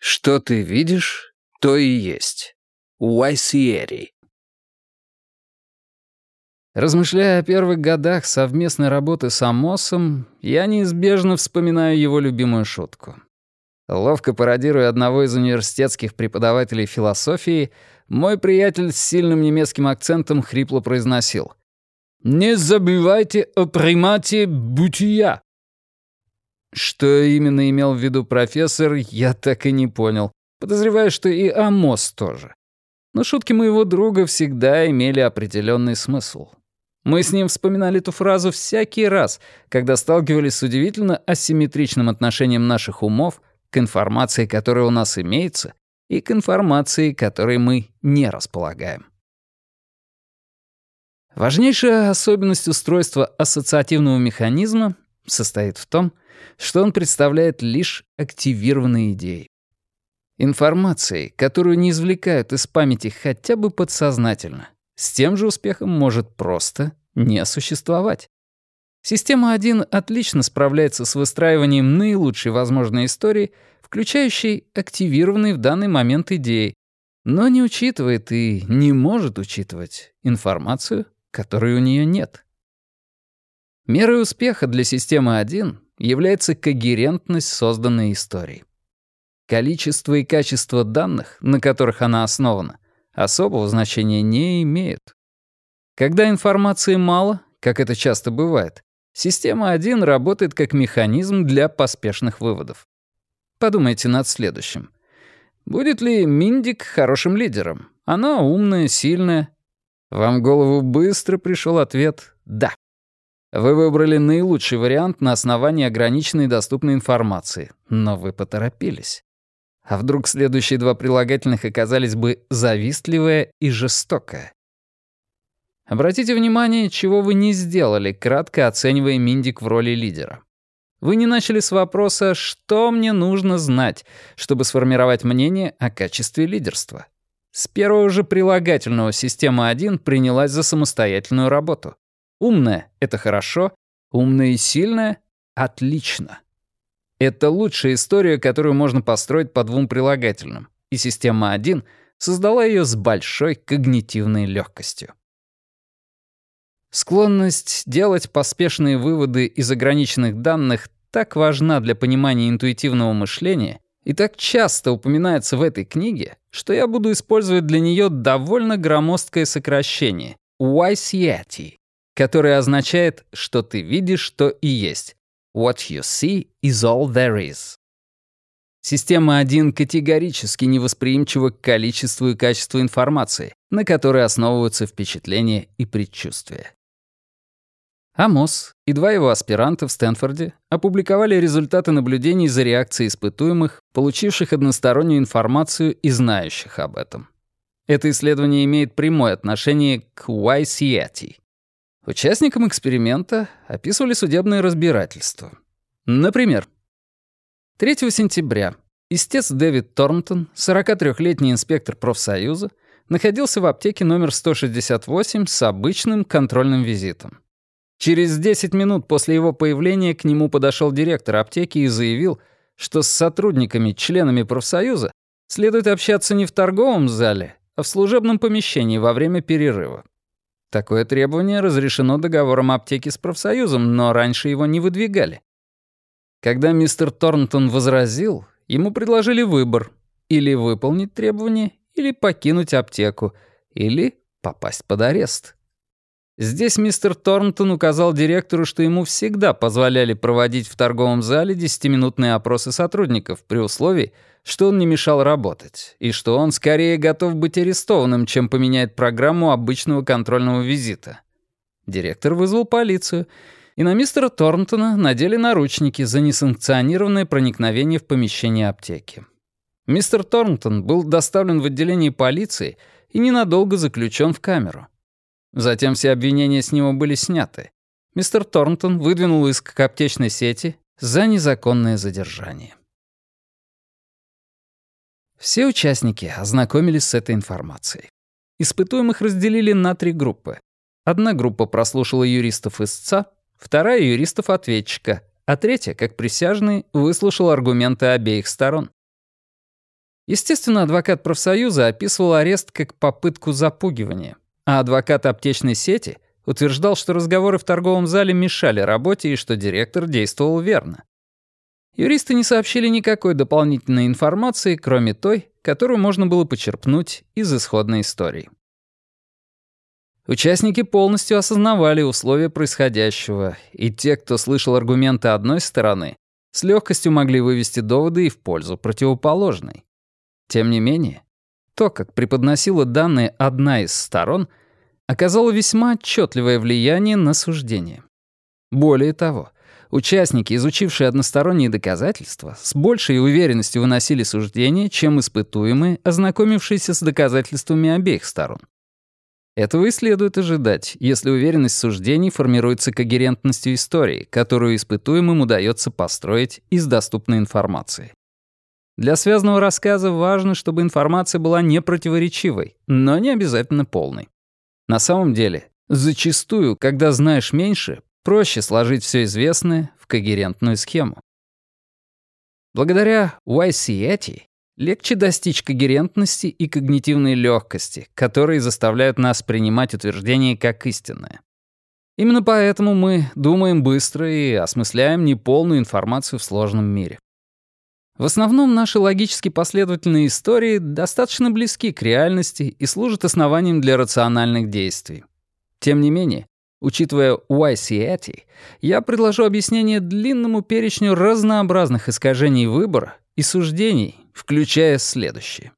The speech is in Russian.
Что ты видишь, то и есть. Уайсиери. Размышляя о первых годах совместной работы с Амосом, я неизбежно вспоминаю его любимую шутку. Ловко пародируя одного из университетских преподавателей философии, мой приятель с сильным немецким акцентом хрипло произносил «Не забывайте о примате бытия». Что именно имел в виду профессор, я так и не понял. Подозреваю, что и Амос тоже. Но шутки моего друга всегда имели определенный смысл. Мы с ним вспоминали эту фразу всякий раз, когда сталкивались с удивительно асимметричным отношением наших умов к информации, которая у нас имеется, и к информации, которой мы не располагаем. Важнейшая особенность устройства ассоциативного механизма состоит в том, что он представляет лишь активированные идеи. Информацией, которую не извлекают из памяти хотя бы подсознательно, с тем же успехом может просто не существовать. Система 1 отлично справляется с выстраиванием наилучшей возможной истории, включающей активированные в данный момент идеи, но не учитывает и не может учитывать информацию, которой у нее нет. Мерой успеха для системы 1 является когерентность созданной истории. Количество и качество данных, на которых она основана, особого значения не имеют. Когда информации мало, как это часто бывает, система 1 работает как механизм для поспешных выводов. Подумайте над следующим. Будет ли Миндик хорошим лидером? Она умная, сильная. Вам в голову быстро пришел ответ «да». Вы выбрали наилучший вариант на основании ограниченной доступной информации, но вы поторопились. А вдруг следующие два прилагательных оказались бы «завистливая» и «жестокая»? Обратите внимание, чего вы не сделали, кратко оценивая Миндик в роли лидера. Вы не начали с вопроса «что мне нужно знать», чтобы сформировать мнение о качестве лидерства. С первого же прилагательного система 1 принялась за самостоятельную работу. Умная — это хорошо, умная и сильная — отлично. Это лучшая история, которую можно построить по двум прилагательным, и система 1 создала ее с большой когнитивной легкостью. Склонность делать поспешные выводы из ограниченных данных так важна для понимания интуитивного мышления и так часто упоминается в этой книге, что я буду использовать для нее довольно громоздкое сокращение — YCAT которое означает, что ты видишь, что и есть. What you see is all there is. Система 1 категорически невосприимчива к количеству и качеству информации, на которой основываются впечатления и предчувствия. Амос и два его аспиранта в Стэнфорде опубликовали результаты наблюдений за реакцией испытуемых, получивших одностороннюю информацию и знающих об этом. Это исследование имеет прямое отношение к YCAT Участникам эксперимента описывали судебное разбирательство. Например, 3 сентября истец Дэвид Торнтон, 43-летний инспектор профсоюза, находился в аптеке номер 168 с обычным контрольным визитом. Через 10 минут после его появления к нему подошел директор аптеки и заявил, что с сотрудниками, членами профсоюза следует общаться не в торговом зале, а в служебном помещении во время перерыва. Такое требование разрешено договором аптеки с профсоюзом, но раньше его не выдвигали. Когда мистер Торнтон возразил, ему предложили выбор — или выполнить требование, или покинуть аптеку, или попасть под арест. Здесь мистер Торнтон указал директору, что ему всегда позволяли проводить в торговом зале десятиминутные опросы сотрудников при условии, что он не мешал работать, и что он скорее готов быть арестованным, чем поменяет программу обычного контрольного визита. Директор вызвал полицию, и на мистера Торнтона надели наручники за несанкционированное проникновение в помещение аптеки. Мистер Торнтон был доставлен в отделение полиции и ненадолго заключен в камеру. Затем все обвинения с него были сняты. Мистер Торнтон выдвинул иск к аптечной сети за незаконное задержание. Все участники ознакомились с этой информацией. Испытуемых разделили на три группы. Одна группа прослушала юристов истца, вторая — юристов-ответчика, а третья, как присяжные, выслушала аргументы обеих сторон. Естественно, адвокат профсоюза описывал арест как попытку запугивания, а адвокат аптечной сети утверждал, что разговоры в торговом зале мешали работе и что директор действовал верно. Юристы не сообщили никакой дополнительной информации, кроме той, которую можно было почерпнуть из исходной истории. Участники полностью осознавали условия происходящего, и те, кто слышал аргументы одной стороны, с легкостью могли вывести доводы и в пользу противоположной. Тем не менее, то, как преподносила данные одна из сторон, оказало весьма отчетливое влияние на суждение. Более того, участники, изучившие односторонние доказательства, с большей уверенностью выносили суждения, чем испытуемые, ознакомившиеся с доказательствами обеих сторон. Этого и следует ожидать, если уверенность суждений формируется когерентностью истории, которую испытуемым удается построить из доступной информации. Для связанного рассказа важно, чтобы информация была не противоречивой, но не обязательно полной. На самом деле, зачастую, когда знаешь меньше, проще сложить все известное в когерентную схему. Благодаря YCETI легче достичь когерентности и когнитивной легкости, которые заставляют нас принимать утверждения как истинное. Именно поэтому мы думаем быстро и осмысляем неполную информацию в сложном мире. В основном наши логически последовательные истории достаточно близки к реальности и служат основанием для рациональных действий. Тем не менее, учитывая YCAT, я предложу объяснение длинному перечню разнообразных искажений выбора и суждений, включая следующие.